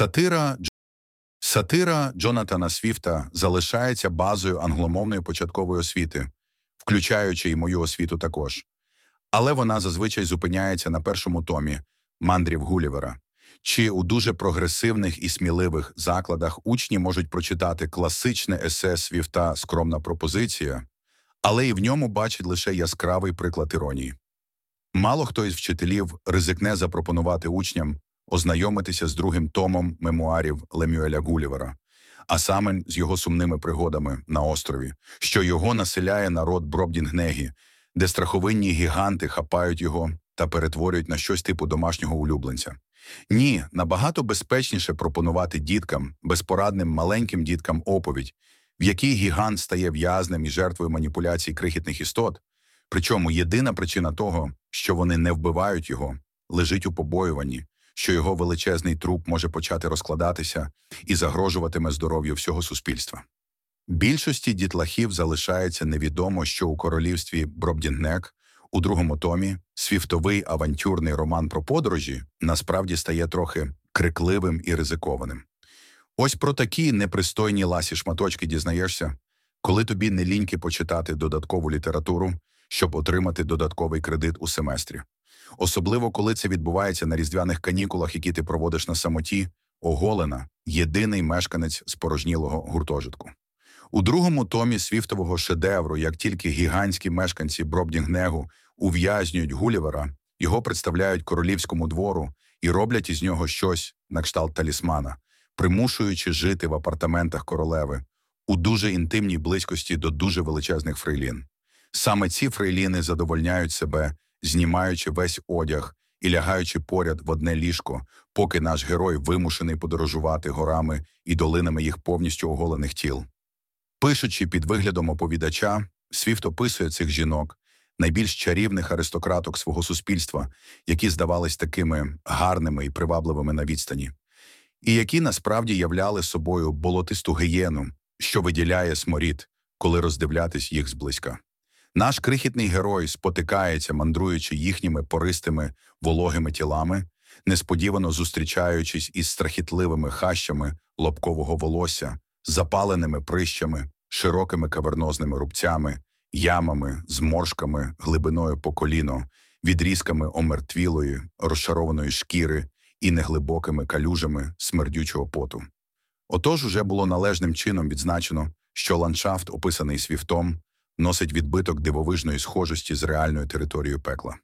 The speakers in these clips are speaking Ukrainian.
Сатира Сатира Джонатана Свіфта залишається базою англомовної початкової освіти, включаючи і мою освіту також. Але вона зазвичай зупиняється на першому томі мандрів Гулівера. Чи у дуже прогресивних і сміливих закладах учні можуть прочитати класичне есе Свіфта Скромна пропозиція, але і в ньому бачать лише яскравий приклад іронії. Мало хто із вчителів ризикне запропонувати учням ознайомитися з другим томом мемуарів Лемюеля Гулівера, а саме з його сумними пригодами на острові, що його населяє народ Бробдінгнегі, де страховинні гіганти хапають його та перетворюють на щось типу домашнього улюбленця. Ні, набагато безпечніше пропонувати діткам, безпорадним маленьким діткам оповідь, в якій гігант стає в'язнем і жертвою маніпуляцій крихітних істот. Причому єдина причина того, що вони не вбивають його, лежить у побоюванні, що його величезний труп може почати розкладатися і загрожуватиме здоров'ю всього суспільства. Більшості дітлахів залишається невідомо, що у королівстві Бробдінгнек у другому томі свіфтовий авантюрний роман про подорожі насправді стає трохи крикливим і ризикованим. Ось про такі непристойні ласі шматочки дізнаєшся, коли тобі не ліньки почитати додаткову літературу, щоб отримати додатковий кредит у семестрі. Особливо коли це відбувається на різдвяних канікулах, які ти проводиш на самоті, оголена, єдиний мешканець спорожнілого гуртожитку. У другому томі свіфтового шедевру, як тільки гігантські мешканці Бробдінгнегу ув'язнюють Гулівера, його представляють королівському двору і роблять із нього щось на кшталт талісмана, примушуючи жити в апартаментах королеви у дуже інтимній близькості до дуже величезних фрейлін. Саме ці фрейліни задовольняють себе, знімаючи весь одяг і лягаючи поряд в одне ліжко, поки наш герой вимушений подорожувати горами і долинами їх повністю оголених тіл. Пишучи під виглядом оповідача, Свіфт описує цих жінок, найбільш чарівних аристократок свого суспільства, які здавались такими гарними і привабливими на відстані, і які насправді являли собою болотисту гієну, що виділяє сморід, коли роздивлятись їх зблизька. Наш крихітний герой спотикається, мандруючи їхніми пористими вологими тілами, несподівано зустрічаючись із страхітливими хащами лобкового волосся, запаленими прищами, широкими кавернозними рубцями, ямами, зморшками, глибиною по коліно, відрізками омертвілої, розшарованої шкіри і неглибокими калюжами смердючого поту. Отож уже було належним чином відзначено, що ландшафт, описаний свіфтом, носить відбиток дивовижної схожості з реальною територією пекла.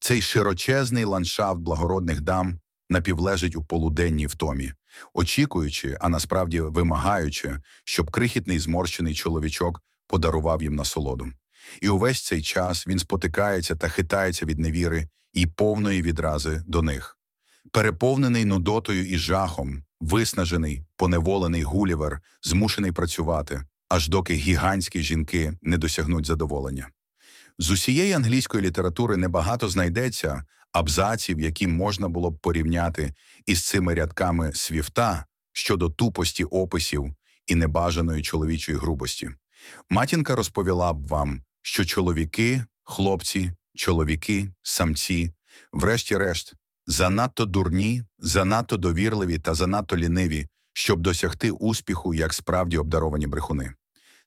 Цей широчезний ландшафт благородних дам напівлежить у полуденній втомі, очікуючи, а насправді вимагаючи, щоб крихітний зморщений чоловічок подарував їм насолоду. І увесь цей час він спотикається та хитається від невіри і повної відрази до них. Переповнений нудотою і жахом, виснажений, поневолений Гулівер, змушений працювати, аж доки гігантські жінки не досягнуть задоволення. З усієї англійської літератури небагато знайдеться абзаців, які можна було б порівняти із цими рядками свіфта щодо тупості описів і небажаної чоловічої грубості. Матінка розповіла б вам, що чоловіки, хлопці, чоловіки, самці, врешті-решт, занадто дурні, занадто довірливі та занадто ліниві, щоб досягти успіху як справді обдаровані брехуни.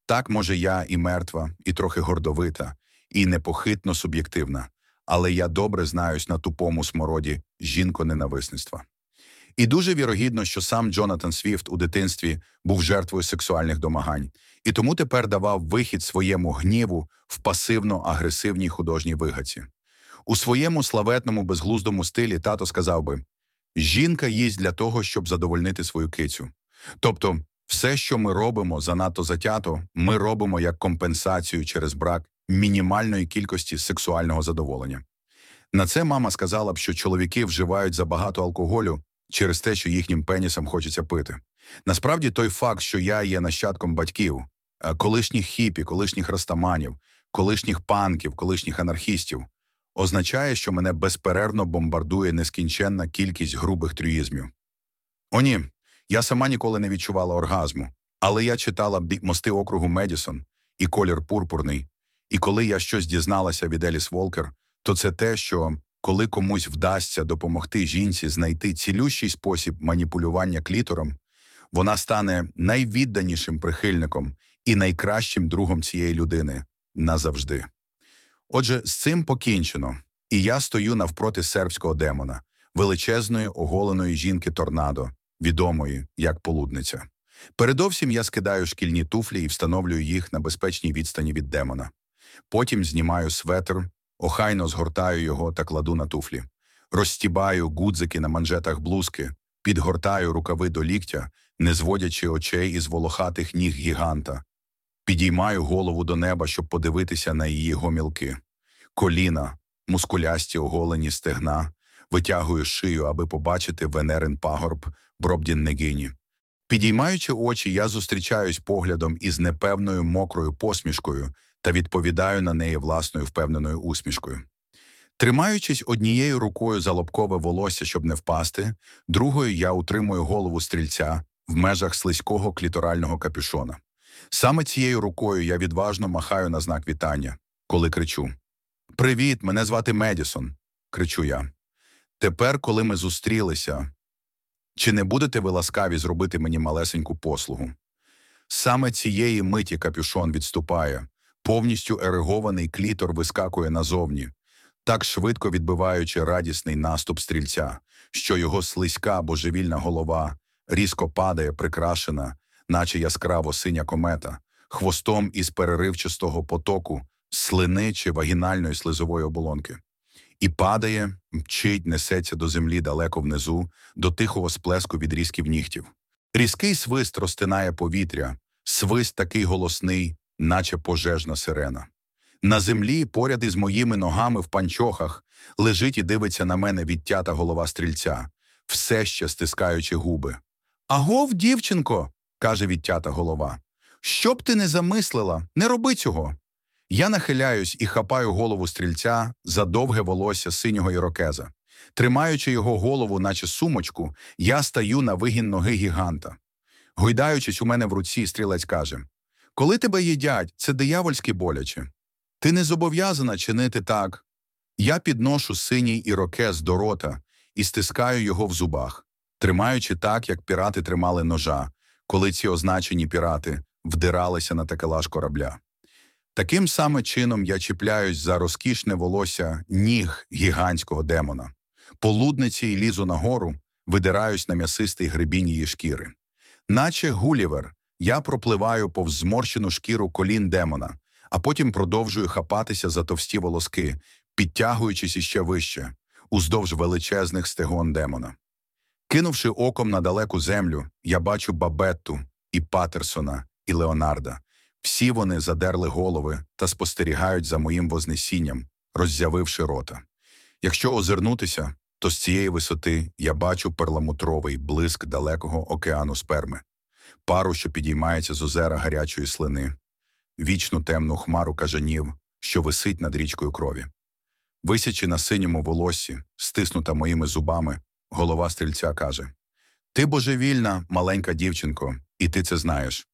Так, може, я і мертва, і трохи гордовита, і непохитно суб'єктивна, але я добре знаюсь на тупому смороді жінко-ненависництва. І дуже вірогідно, що сам Джонатан Свіфт у дитинстві був жертвою сексуальних домагань, і тому тепер давав вихід своєму гніву в пасивно-агресивній художній вигадці. У своєму славетному безглуздому стилі тато сказав би: жінка їсть для того, щоб задовольнити свою кицю. Тобто, все, що ми робимо занадто затято, ми робимо як компенсацію через брак мінімальної кількості сексуального задоволення. На це мама сказала б, що чоловіки вживають забагато алкоголю через те, що їхнім пенісам хочеться пити. Насправді, той факт, що я є нащадком батьків, е, колишніх хіпі, колишніх растаманів, колишніх панків, колишніх анархістів, означає, що мене безперервно бомбардує нескінченна кількість грубих трюїзмів. О, ні, я сама ніколи не відчувала оргазму, але я читала мости округу Медісон і колір пурпурний, і коли я щось дізналася від Еліс Волкер, то це те, що коли комусь вдасться допомогти жінці знайти цілющий спосіб маніпулювання клітором, вона стане найвідданішим прихильником і найкращим другом цієї людини назавжди. Отже, з цим покінчено, і я стою навпроти сербського демона, величезної оголеної жінки торнадо, відомої як полудниця. Передовсім я скидаю шкільні туфлі і встановлюю їх на безпечній відстані від демона. Потім знімаю светр, охайно згортаю його та кладу на туфлі, розстібаю гудзики на манжетах блузки, підгортаю рукави до ліктя, не зводячи очей із волохатих ніг гіганта, підіймаю голову до неба, щоб подивитися на її гомілки, коліна, мускулясті оголені стегна, витягую шию, аби побачити венерин пагорб Бробдін Негині. Підіймаючи очі, я зустрічаюсь поглядом із непевною мокрою посмішкою та відповідаю на неї власною впевненою усмішкою. Тримаючись однією рукою за лобкове волосся, щоб не впасти, другою я утримую голову стрільця в межах слизького кліторального капюшона. Саме цією рукою я відважно махаю на знак вітання, коли кричу: Привіт, мене звати Медісон, кричу я. Тепер, коли ми зустрілися, чи не будете ви ласкаві зробити мені малесеньку послугу? Саме цієї миті капюшон відступає, повністю ерегований клітор вискакує назовні, так швидко відбиваючи радісний наступ стрільця, що його слизька божевільна голова різко падає, прикрашена, наче яскраво синя комета, хвостом із переривчастого потоку, слини чи вагінальної слизової оболонки. І падає, мчить, несеться до землі далеко внизу, до тихого сплеску відрізків нігтів. Різкий свист розтинає повітря, свист такий голосний, наче пожежна сирена. На землі, поряд із моїми ногами в панчохах, лежить і дивиться на мене відтята голова стрільця, все ще стискаючи губи. Агов, дівчинко, каже відтята голова. Що б ти не замислила, не роби цього. Я нахиляюсь і хапаю голову стрільця за довге волосся синього ірокеза. Тримаючи його голову, наче сумочку, я стаю на вигін ноги гіганта. Гойдаючись у мене в руці, стрілець каже Коли тебе їдять, це диявольськи боляче. Ти не зобов'язана чинити так. Я підношу синій ірокез до рота і стискаю його в зубах, тримаючи так, як пірати тримали ножа, коли ці означені пірати вдиралися на такелаж корабля. Таким саме чином я чіпляюсь за розкішне волосся ніг гігантського демона. По лудниці й лізу нагору, видираюсь на м'ясистий гребінь її шкіри. Наче Гулівер, я пропливаю повз зморщену шкіру колін демона, а потім продовжую хапатися за товсті волоски, підтягуючись іще вище, уздовж величезних стегон демона. Кинувши оком на далеку землю, я бачу Бабетту, і Патерсона, і Леонарда. Всі вони задерли голови та спостерігають за моїм вознесінням, роззявивши рота. Якщо озирнутися, то з цієї висоти я бачу перламутровий блиск далекого океану сперми, пару, що підіймається з озера гарячої слини, вічну темну хмару кажанів, що висить над річкою крові. Висячи на синьому волоссі, стиснута моїми зубами, голова стрільця каже Ти божевільна, маленька дівчинко, і ти це знаєш.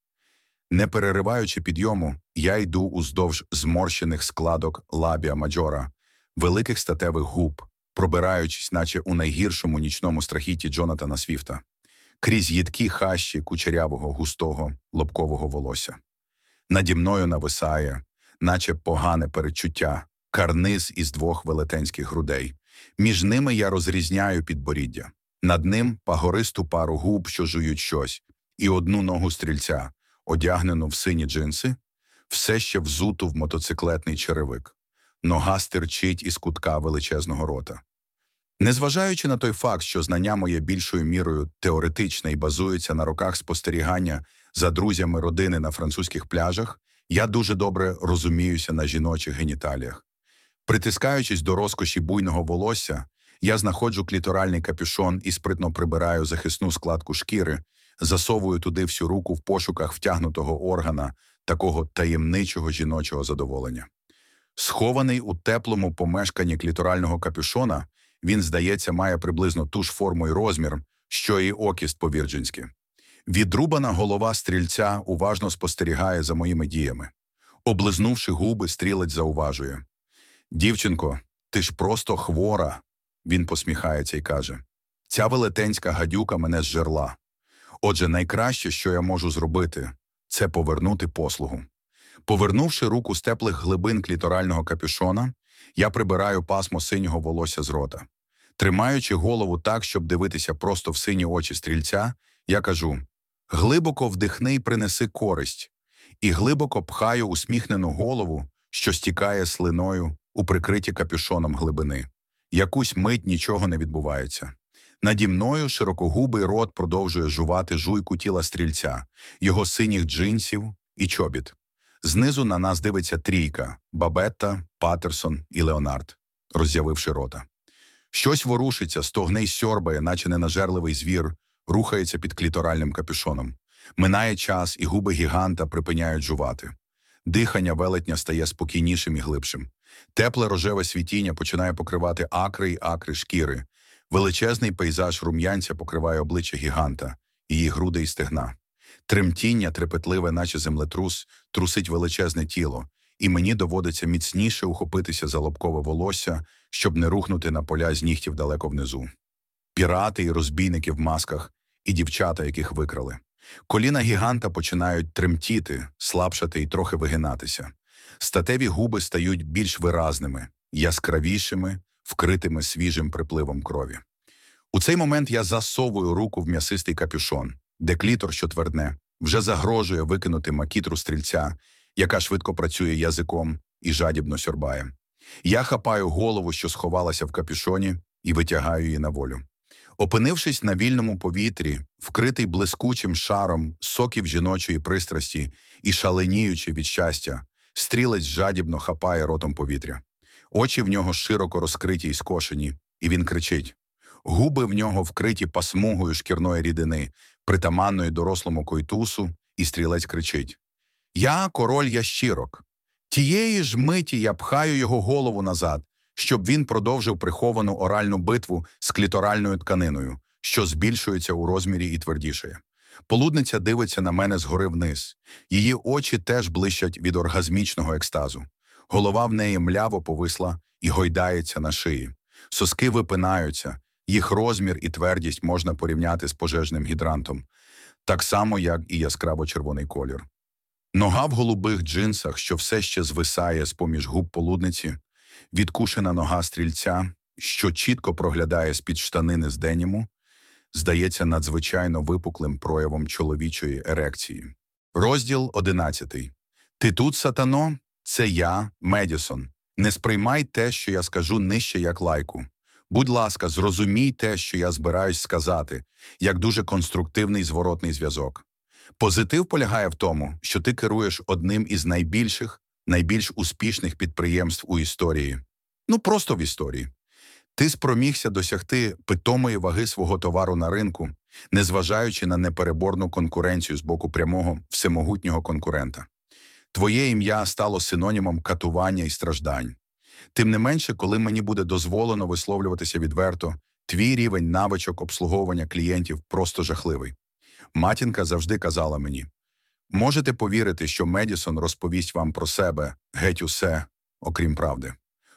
Не перериваючи підйому, я йду уздовж зморщених складок лабія маджора, великих статевих губ, пробираючись, наче у найгіршому нічному страхіті Джонатана Свіфта, крізь їдкі хащі кучерявого густого лобкового волосся. Наді мною нависає, наче погане перечуття, карниз із двох велетенських грудей. Між ними я розрізняю підборіддя. Над ним пагористу пару губ, що жують щось, і одну ногу стрільця одягнену в сині джинси, все ще взуту в мотоциклетний черевик, нога стирчить із кутка величезного рота. Незважаючи на той факт, що знання моє більшою мірою теоретичне і базується на роках спостерігання за друзями родини на французьких пляжах, я дуже добре розуміюся на жіночих геніталіях. Притискаючись до розкоші буйного волосся, я знаходжу кліторальний капюшон і спритно прибираю захисну складку шкіри, засовую туди всю руку в пошуках втягнутого органа такого таємничого жіночого задоволення. Схований у теплому помешканні кліторального капюшона, він, здається, має приблизно ту ж форму і розмір, що і окіст по-вірджинськи. Відрубана голова стрільця уважно спостерігає за моїми діями. Облизнувши губи, стрілець зауважує Дівчинко, ти ж просто хвора. Він посміхається і каже: Ця велетенська гадюка мене зжерла. Отже, найкраще, що я можу зробити, це повернути послугу. Повернувши руку з теплих глибин кліторального капюшона, я прибираю пасмо синього волосся з рота. Тримаючи голову так, щоб дивитися просто в сині очі стрільця, я кажу: глибоко вдихни й принеси користь, і глибоко пхаю усміхнену голову, що стікає слиною у прикриті капюшоном глибини. Якусь мить нічого не відбувається. Наді мною широкогубий рот продовжує жувати жуйку тіла стрільця, його синіх джинсів і чобіт. Знизу на нас дивиться трійка Бабетта, Патерсон і Леонард, роззявивши рота. Щось ворушиться, стогне й сьорбає, наче ненажерливий звір, рухається під кліторальним капюшоном. Минає час, і губи гіганта припиняють жувати. Дихання велетня стає спокійнішим і глибшим. Тепле рожеве світіння починає покривати акри й акри шкіри. Величезний пейзаж рум'янця покриває обличчя гіганта, її груди й стегна. Тремтіння, трепетливе, наче землетрус, трусить величезне тіло, і мені доводиться міцніше ухопитися за лобкове волосся, щоб не рухнути на поля з нігтів далеко внизу. Пірати і розбійники в масках, і дівчата, яких викрали. Коліна гіганта починають тремтіти, слабшати і трохи вигинатися. Статеві губи стають більш виразними, яскравішими, вкритими свіжим припливом крові. У цей момент я засовую руку в м'ясистий капюшон, де клітор, що твердне, вже загрожує викинути макітру стрільця, яка швидко працює язиком і жадібно сьорбає. Я хапаю голову, що сховалася в капюшоні, і витягаю її на волю. Опинившись на вільному повітрі, вкритий блискучим шаром соків жіночої пристрасті і шаленіючи від щастя, стрілець жадібно хапає ротом повітря. Очі в нього широко розкриті й скошені, і він кричить. Губи в нього вкриті пасмугою шкірної рідини, притаманної дорослому койтусу, і стрілець кричить: Я король ящірок. Тієї ж миті я пхаю його голову назад, щоб він продовжив приховану оральну битву з кліторальною тканиною, що збільшується у розмірі і твердішає. Полудниця дивиться на мене згори вниз. Її очі теж блищать від оргазмічного екстазу. Голова в неї мляво повисла і гойдається на шиї. Соски випинаються, їх розмір і твердість можна порівняти з пожежним гідрантом, так само, як і яскраво червоний колір. Нога в голубих джинсах, що все ще звисає з поміж губ полудниці, відкушена нога стрільця, що чітко проглядає з під штанини з деніму, здається надзвичайно випуклим проявом чоловічої ерекції. Розділ одинадцятий. Ти тут, сатано? Це я, Медісон. Не сприймай те, що я скажу нижче як лайку. Будь ласка, зрозумій те, що я збираюсь сказати, як дуже конструктивний зворотний зв'язок. Позитив полягає в тому, що ти керуєш одним із найбільших, найбільш успішних підприємств у історії. Ну просто в історії. Ти спромігся досягти питомої ваги свого товару на ринку, незважаючи на непереборну конкуренцію з боку прямого всемогутнього конкурента. Твоє ім'я стало синонімом катування і страждань. Тим не менше, коли мені буде дозволено висловлюватися відверто, твій рівень навичок обслуговування клієнтів просто жахливий. Матінка завжди казала мені: можете повірити, що Медісон розповість вам про себе геть усе, окрім правди.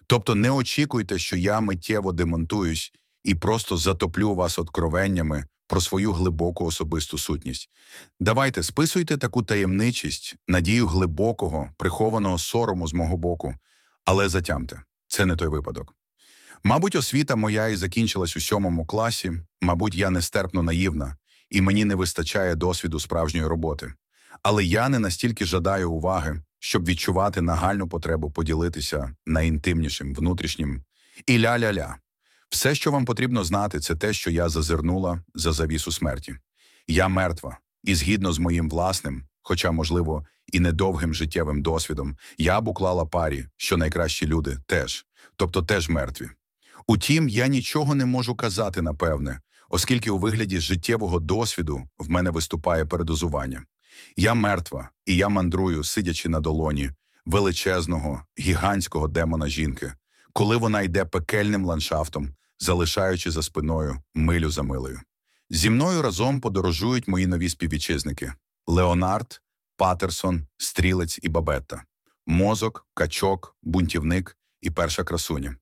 Тобто не очікуйте, що я миттєво демонтуюсь і просто затоплю вас откровеннями про свою глибоку особисту сутність. Давайте списуйте таку таємничість, надію глибокого, прихованого сорому з мого боку, але затямте, це не той випадок. Мабуть, освіта моя і закінчилась у сьомому класі, мабуть, я нестерпно наївна, і мені не вистачає досвіду справжньої роботи. Але я не настільки жадаю уваги, щоб відчувати нагальну потребу поділитися найінтимнішим, внутрішнім і ля-ля-ля. Все, що вам потрібно знати, це те, що я зазирнула за завісу смерті. Я мертва, і згідно з моїм власним, хоча, можливо, і недовгим життєвим досвідом, я б уклала парі, що найкращі люди теж, тобто теж мертві. Утім, я нічого не можу казати напевне, оскільки у вигляді життєвого досвіду в мене виступає передозування. Я мертва, і я мандрую, сидячи на долоні величезного, гігантського демона жінки, коли вона йде пекельним ландшафтом, залишаючи за спиною милю за милою. Зі мною разом подорожують мої нові співвітчизники Леонард, Патерсон, Стрілець і Бабетта, мозок, качок, бунтівник і перша красуня.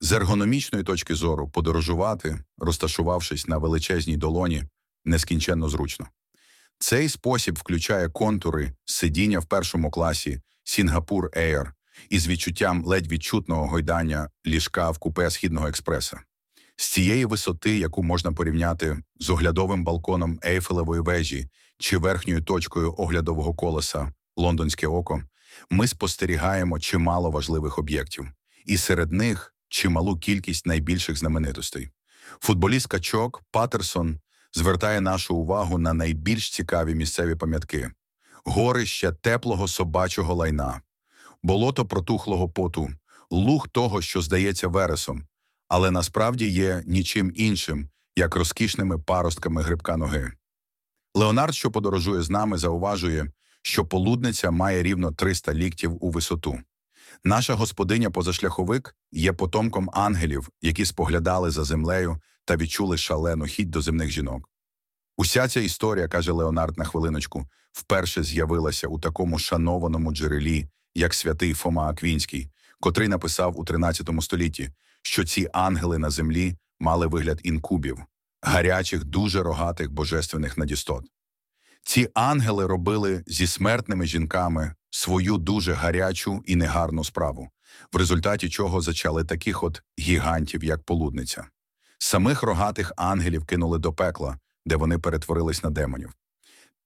З ергономічної точки зору подорожувати, розташувавшись на величезній долоні, нескінченно зручно. Цей спосіб включає контури сидіння в першому класі Сінгапур Air із відчуттям ледь відчутного гойдання ліжка в купе Східного експреса. З цієї висоти, яку можна порівняти з оглядовим балконом Ейфелевої вежі чи верхньою точкою оглядового колеса Лондонське око, ми спостерігаємо чимало важливих об'єктів, і серед них чималу кількість найбільших знаменитостей. Футболіст качок Патерсон звертає нашу увагу на найбільш цікаві місцеві пам'ятки: горище теплого собачого лайна, болото протухлого поту, луг того, що здається вересом, але насправді є нічим іншим, як розкішними паростками грибка ноги. Леонард, що подорожує з нами, зауважує, що полудниця має рівно 300 ліктів у висоту. Наша господиня позашляховик є потомком ангелів, які споглядали за землею та відчули шалену хідь до земних жінок. Уся ця історія, каже Леонард на хвилиночку, вперше з'явилася у такому шанованому джерелі, як святий Фома Аквінський, котрий написав у 13 столітті, що ці ангели на землі мали вигляд інкубів, гарячих, дуже рогатих божественних надістот. Ці ангели робили зі смертними жінками свою дуже гарячу і негарну справу, в результаті чого зачали таких от гігантів, як полудниця. Самих рогатих ангелів кинули до пекла, де вони перетворились на демонів.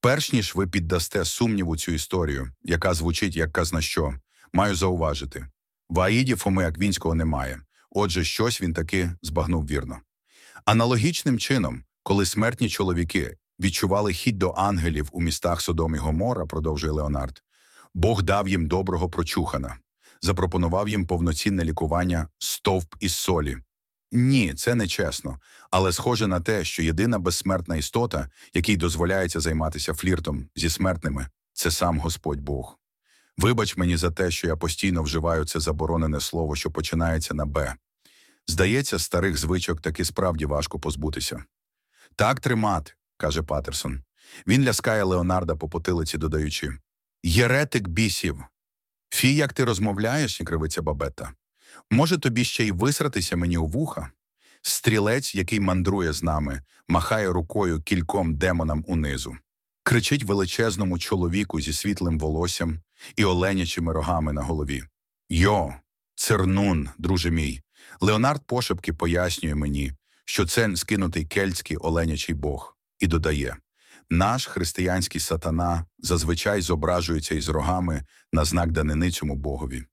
Перш ніж ви піддасте сумніву цю історію, яка звучить як казна що, маю зауважити в Аїді Фоми Аквінського немає, отже, щось він таки збагнув вірно. Аналогічним чином, коли смертні чоловіки відчували хід до ангелів у містах Содом і Гомора, продовжує Леонард, Бог дав їм доброго прочухана, запропонував їм повноцінне лікування стовп із солі. Ні, це не чесно, але схоже на те, що єдина безсмертна істота, якій дозволяється займатися фліртом зі смертними, це сам Господь Бог. Вибач мені за те, що я постійно вживаю це заборонене слово, що починається на Б. Здається, старих звичок таки справді важко позбутися. Так тримати, каже Патерсон. Він ляскає Леонарда по потилиці, додаючи Єретик бісів. Фі, як ти розмовляєш, кривиться бабета. Може, тобі ще й висратися мені у вуха? Стрілець, який мандрує з нами, махає рукою кільком демонам унизу, кричить величезному чоловіку зі світлим волоссям і оленячими рогами на голові. Йо, цернун, друже мій. Леонард пошепки пояснює мені, що це скинутий кельтський оленячий бог, і додає наш християнський сатана зазвичай зображується із рогами на знак данини цьому богові.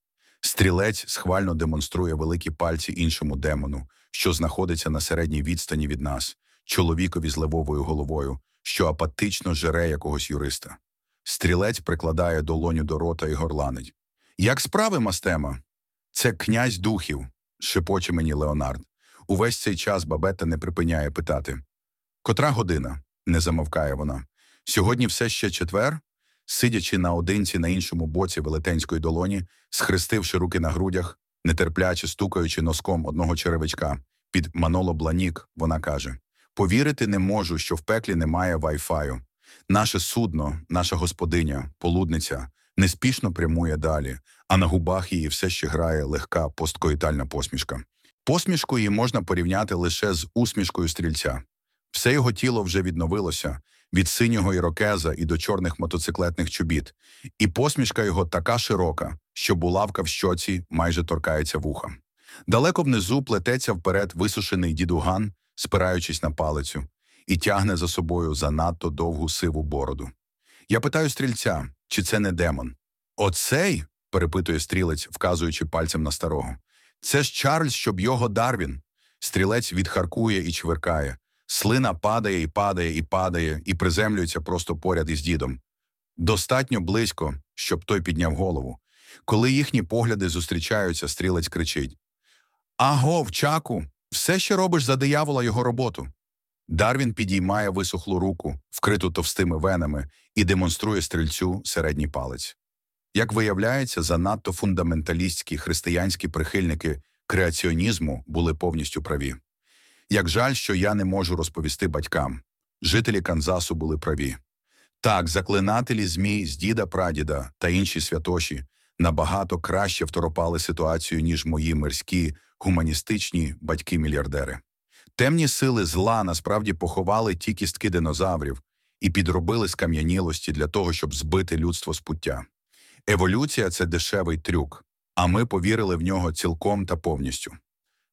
Стрілець схвально демонструє великі пальці іншому демону, що знаходиться на середній відстані від нас, чоловікові з левовою головою, що апатично жере якогось юриста. Стрілець прикладає долоню до рота і горланить. Як справи, мастема? Це князь духів, шепоче мені Леонард. Увесь цей час бабета не припиняє питати. Котра година? не замовкає вона. Сьогодні все ще четвер, сидячи наодинці на іншому боці велетенської долоні, схрестивши руки на грудях, нетерпляче стукаючи носком одного черевичка, під Маноло Бланік, вона каже: Повірити не можу, що в пеклі немає вайфаю. Наше судно, наша господиня, полудниця, неспішно прямує далі, а на губах її все ще грає легка посткоїтальна посмішка. Посмішку її можна порівняти лише з усмішкою стрільця. Все його тіло вже відновилося від синього ірокеза і до чорних мотоциклетних чобіт, і посмішка його така широка, що булавка в щоці майже торкається вуха. Далеко внизу плететься вперед висушений дідуган, спираючись на палицю, і тягне за собою занадто довгу сиву бороду. Я питаю стрільця, чи це не демон? Оцей, перепитує стрілець, вказуючи пальцем на старого. Це ж Чарльз, щоб його Дарвін. Стрілець відхаркує і чверкає. Слина падає і падає і падає, і приземлюється просто поряд із дідом. Достатньо близько, щоб той підняв голову. Коли їхні погляди зустрічаються, стрілець кричить Аго, вчаку, все ще робиш за диявола його роботу. Дарвін підіймає висохлу руку, вкриту товстими венами, і демонструє стрільцю середній палець. Як виявляється, занадто фундаменталістські християнські прихильники креаціонізму були повністю праві. Як жаль, що я не можу розповісти батькам. Жителі Канзасу були праві. Так, заклинателі змій з діда прадіда та інші святоші набагато краще второпали ситуацію, ніж мої мирські гуманістичні батьки-мільярдери. Темні сили зла насправді поховали ті кістки динозаврів і підробили скам'янілості для того, щоб збити людство з пуття. Еволюція це дешевий трюк, а ми повірили в нього цілком та повністю.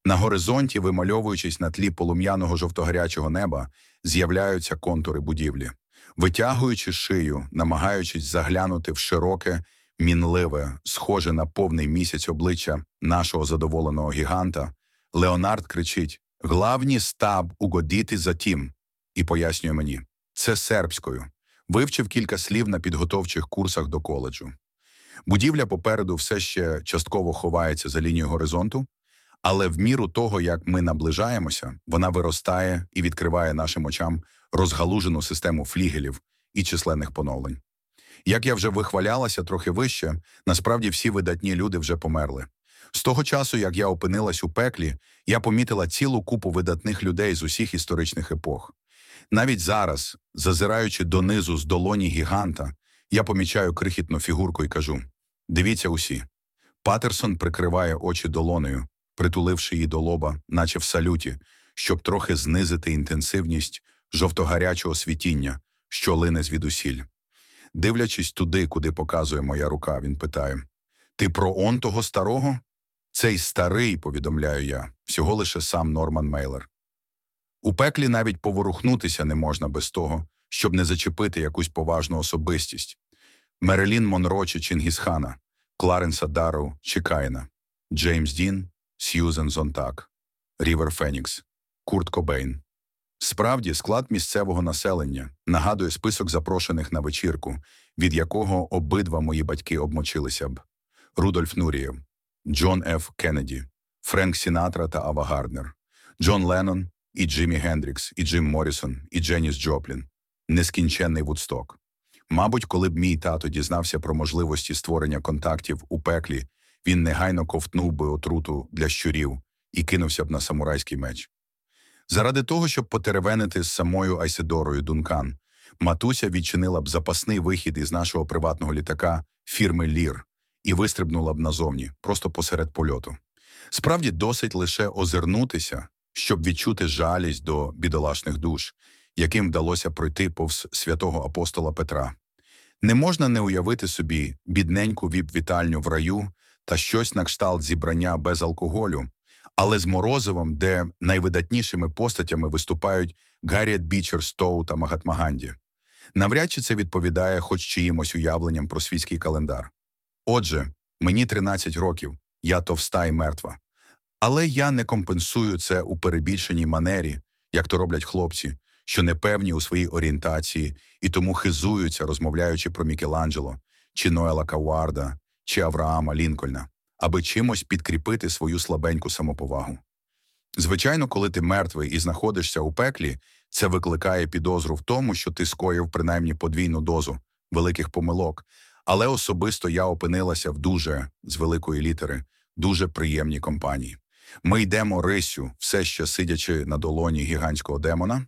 На горизонті, вимальовуючись на тлі полум'яного жовтогарячого неба, з'являються контури будівлі. Витягуючи шию, намагаючись заглянути в широке, мінливе, схоже на повний місяць обличчя нашого задоволеного гіганта, Леонард кричить: Главні стаб угодити за тім, і пояснює мені, це сербською. Вивчив кілька слів на підготовчих курсах до коледжу. Будівля попереду все ще частково ховається за лінією горизонту, але в міру того, як ми наближаємося, вона виростає і відкриває нашим очам розгалужену систему флігелів і численних поновлень. Як я вже вихвалялася трохи вище, насправді всі видатні люди вже померли. З того часу, як я опинилась у пеклі, я помітила цілу купу видатних людей з усіх історичних епох. Навіть зараз, зазираючи донизу з долоні гіганта, я помічаю крихітну фігурку і кажу: дивіться усі. Патерсон прикриває очі долонею, притуливши її до лоба, наче в салюті, щоб трохи знизити інтенсивність жовтогарячого світіння, що лине звідусіль. Дивлячись туди, куди показує моя рука, він питає: Ти про он того старого? Цей старий, повідомляю я, всього лише сам Норман Мейлер. У пеклі навіть поворухнутися не можна без того, щоб не зачепити якусь поважну особистість. Мерілін Монро чи Чингісхана, Кларенса Дарроу чи Каїна, Джеймс Дін, Сьюзен Зонтаг, Рівер Фенікс, Курт Кобейн. Справді, склад місцевого населення нагадує список запрошених на вечірку, від якого обидва мої батьки обмочилися б: Рудольф Нурієв, Джон Ф. Кеннеді, Френк Сінатра та Ава Гарднер, Джон Леннон, і Джиммі Гендрікс, і Джим Моррісон, і Дженіс Джоплін, нескінченний Вудсток. Мабуть, коли б мій тато дізнався про можливості створення контактів у пеклі, він негайно ковтнув би отруту для щурів і кинувся б на самурайський меч. Заради того, щоб потеревенити з самою Айседорою Дункан, матуся відчинила б запасний вихід із нашого приватного літака фірми Лір і вистрибнула б назовні, просто посеред польоту. Справді досить лише озирнутися, щоб відчути жалість до бідолашних душ, яким вдалося пройти повз святого апостола Петра. Не можна не уявити собі бідненьку віп-вітальню в раю та щось на кшталт зібрання без алкоголю, але з морозивом, де найвидатнішими постатями виступають Гарріет Бічер Стоу та Магатмаганді. Навряд чи це відповідає хоч чиїмось уявленням про світський календар. Отже, мені 13 років, я товста і мертва. Але я не компенсую це у перебільшеній манері, як то роблять хлопці, що непевні у своїй орієнтації і тому хизуються, розмовляючи про Мікеланджело, чи Ноела Кауарда, чи Авраама Лінкольна, аби чимось підкріпити свою слабеньку самоповагу. Звичайно, коли ти мертвий і знаходишся у пеклі, це викликає підозру в тому, що ти скоїв принаймні подвійну дозу великих помилок, але особисто я опинилася в дуже з великої літери, дуже приємній компанії. Ми йдемо рисю, все ще сидячи на долоні гігантського демона,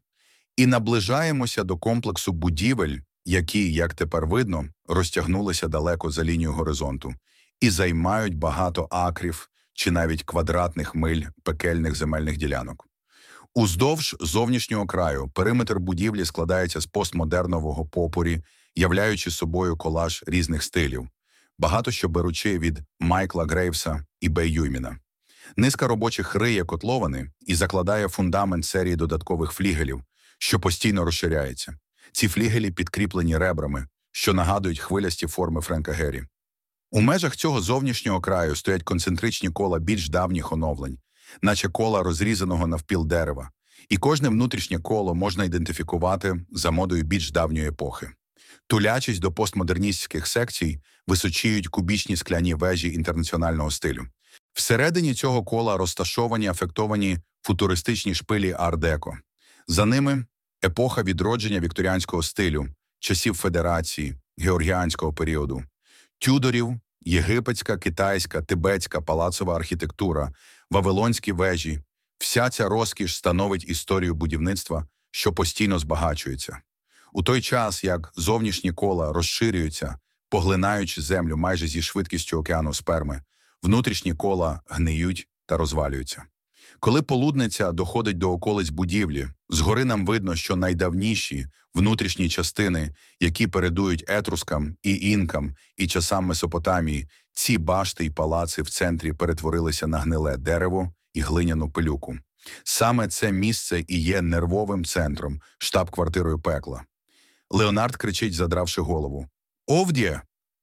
і наближаємося до комплексу будівель, які, як тепер видно, розтягнулися далеко за лінію горизонту, і займають багато акрів чи навіть квадратних миль пекельних земельних ділянок. Уздовж зовнішнього краю периметр будівлі складається з постмодернового попорі, являючи собою колаж різних стилів, багато що беручи від Майкла Грейвса і Бей Юйміна. Низка робочих риє котловани і закладає фундамент серії додаткових флігелів, що постійно розширяється. Ці флігелі підкріплені ребрами, що нагадують хвилясті форми Френка Геррі. У межах цього зовнішнього краю стоять концентричні кола більш давніх оновлень, наче кола розрізаного навпіл дерева, і кожне внутрішнє коло можна ідентифікувати за модою більш давньої епохи. Тулячись до постмодерністських секцій, височіють кубічні скляні вежі інтернаціонального стилю. Всередині цього кола розташовані афектовані футуристичні шпилі ар-деко. За ними епоха відродження вікторіанського стилю, часів Федерації, георгіанського періоду, тюдорів, єгипетська, китайська, тибетська палацова архітектура, вавилонські вежі. Вся ця розкіш становить історію будівництва, що постійно збагачується. У той час, як зовнішні кола розширюються, поглинаючи землю майже зі швидкістю океану сперми, внутрішні кола гниють та розвалюються. Коли полудниця доходить до околиць будівлі, згори нам видно, що найдавніші внутрішні частини, які передують етрускам і інкам і часам Месопотамії, ці башти й палаци в центрі перетворилися на гниле дерево і глиняну пилюку. Саме це місце і є нервовим центром, штаб-квартирою пекла. Леонард кричить, задравши голову. Овдіє!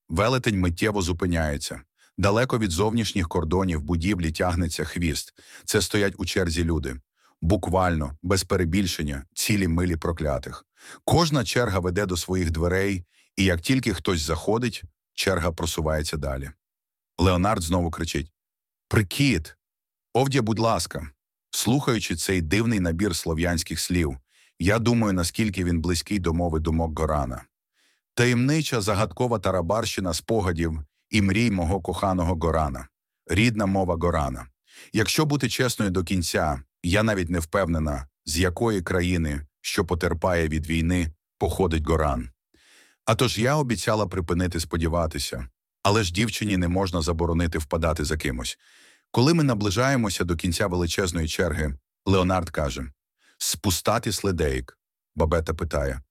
Велетень миттєво зупиняється. Далеко від зовнішніх кордонів будівлі тягнеться хвіст. Це стоять у черзі люди. Буквально, без перебільшення, цілі милі проклятих. Кожна черга веде до своїх дверей, і як тільки хтось заходить, черга просувається далі. Леонард знову кричить: Прикіт! Овдя, будь ласка, слухаючи цей дивний набір слов'янських слів, я думаю, наскільки він близький до мови думок Горана. Таємнича загадкова тарабарщина спогадів і мрій мого коханого Горана, рідна мова Горана. Якщо бути чесною до кінця, я навіть не впевнена, з якої країни, що потерпає від війни, походить Горан. А тож я обіцяла припинити сподіватися, але ж дівчині не можна заборонити впадати за кимось. Коли ми наближаємося до кінця величезної черги, Леонард каже Спустати следейк. Бабета питає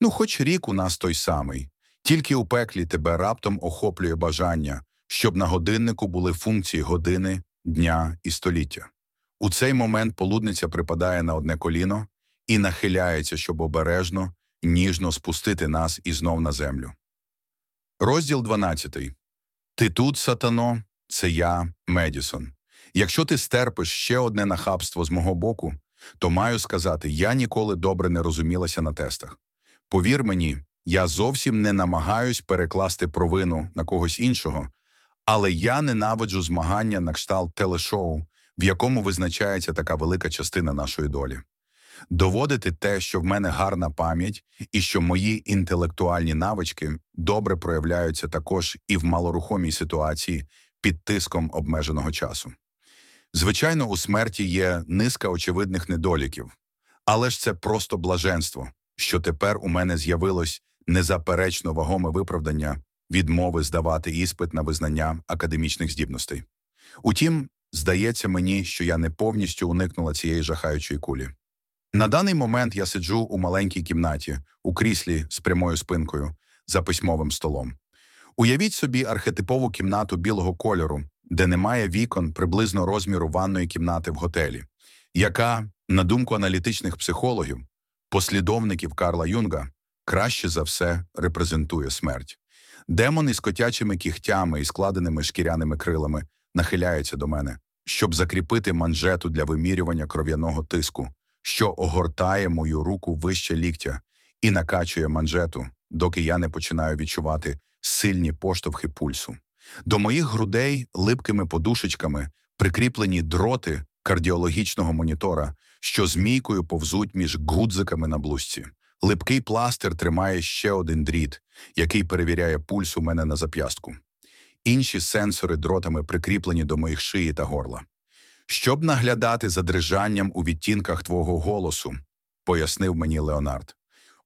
Ну, хоч рік у нас той самий, тільки у пеклі тебе раптом охоплює бажання, щоб на годиннику були функції години, дня і століття. У цей момент полудниця припадає на одне коліно і нахиляється, щоб обережно, ніжно спустити нас і знов на землю. Розділ 12. Ти тут, сатано, це я, Медісон. Якщо ти стерпиш ще одне нахабство з мого боку, то маю сказати, я ніколи добре не розумілася на тестах. Повір мені, я зовсім не намагаюсь перекласти провину на когось іншого, але я ненавиджу змагання на кшталт телешоу, в якому визначається така велика частина нашої долі. Доводити те, що в мене гарна пам'ять і що мої інтелектуальні навички добре проявляються також і в малорухомій ситуації під тиском обмеженого часу. Звичайно, у смерті є низка очевидних недоліків, але ж це просто блаженство, що тепер у мене з'явилось незаперечно вагоме виправдання відмови здавати іспит на визнання академічних здібностей. Утім, здається мені, що я не повністю уникнула цієї жахаючої кулі. На даний момент я сиджу у маленькій кімнаті, у кріслі з прямою спинкою, за письмовим столом. Уявіть собі архетипову кімнату білого кольору, де немає вікон приблизно розміру ванної кімнати в готелі, яка, на думку аналітичних психологів, послідовників Карла Юнга, краще за все репрезентує смерть. Демон із котячими кігтями і складеними шкіряними крилами нахиляється до мене, щоб закріпити манжету для вимірювання кров'яного тиску, що огортає мою руку вище ліктя і накачує манжету, доки я не починаю відчувати сильні поштовхи пульсу. До моїх грудей липкими подушечками прикріплені дроти кардіологічного монітора, що змійкою повзуть між гудзиками на блузці. Липкий пластир тримає ще один дріт, який перевіряє пульс у мене на зап'ястку. Інші сенсори дротами прикріплені до моїх шиї та горла. Щоб наглядати за дрижанням у відтінках твого голосу, пояснив мені Леонард.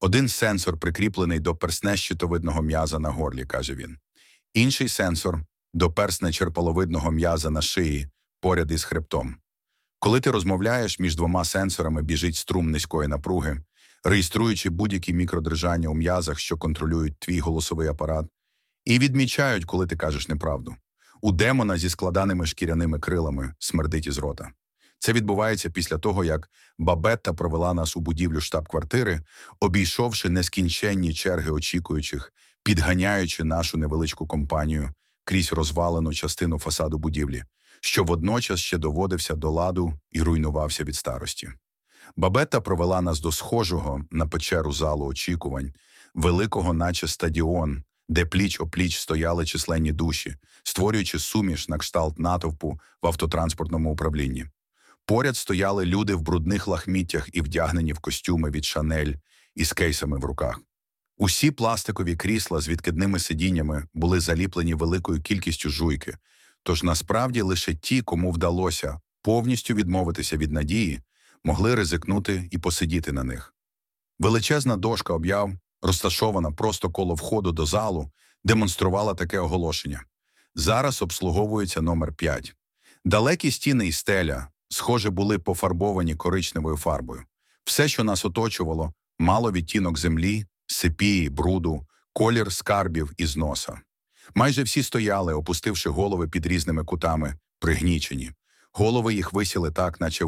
Один сенсор прикріплений до персне щитовидного м'яза на горлі, каже він. Інший сенсор до персне черпаловидного м'яза на шиї поряд із хребтом. Коли ти розмовляєш між двома сенсорами біжить струм низької напруги, реєструючи будь-які мікродрижання у м'язах, що контролюють твій голосовий апарат, і відмічають, коли ти кажеш неправду. У демона зі складаними шкіряними крилами смердить із рота. Це відбувається після того, як Бабетта провела нас у будівлю штаб-квартири, обійшовши нескінченні черги очікуючих, підганяючи нашу невеличку компанію крізь розвалену частину фасаду будівлі, що водночас ще доводився до ладу і руйнувався від старості. Бабетта провела нас до схожого на печеру залу очікувань, великого, наче стадіон, де пліч опліч стояли численні душі, створюючи суміш на кшталт натовпу в автотранспортному управлінні. Поряд стояли люди в брудних лахміттях і вдягнені в костюми від шанель із кейсами в руках. Усі пластикові крісла з відкидними сидіннями були заліплені великою кількістю жуйки, тож насправді лише ті, кому вдалося повністю відмовитися від надії, могли ризикнути і посидіти на них. Величезна дошка об'яв, розташована просто коло входу до залу, демонструвала таке оголошення. Зараз обслуговується номер 5. Далекі стіни і стеля, схоже, були пофарбовані коричневою фарбою. Все, що нас оточувало, мало відтінок землі, сепії, бруду, колір скарбів із носа. Майже всі стояли, опустивши голови під різними кутами, пригнічені. Голови їх висіли так, наче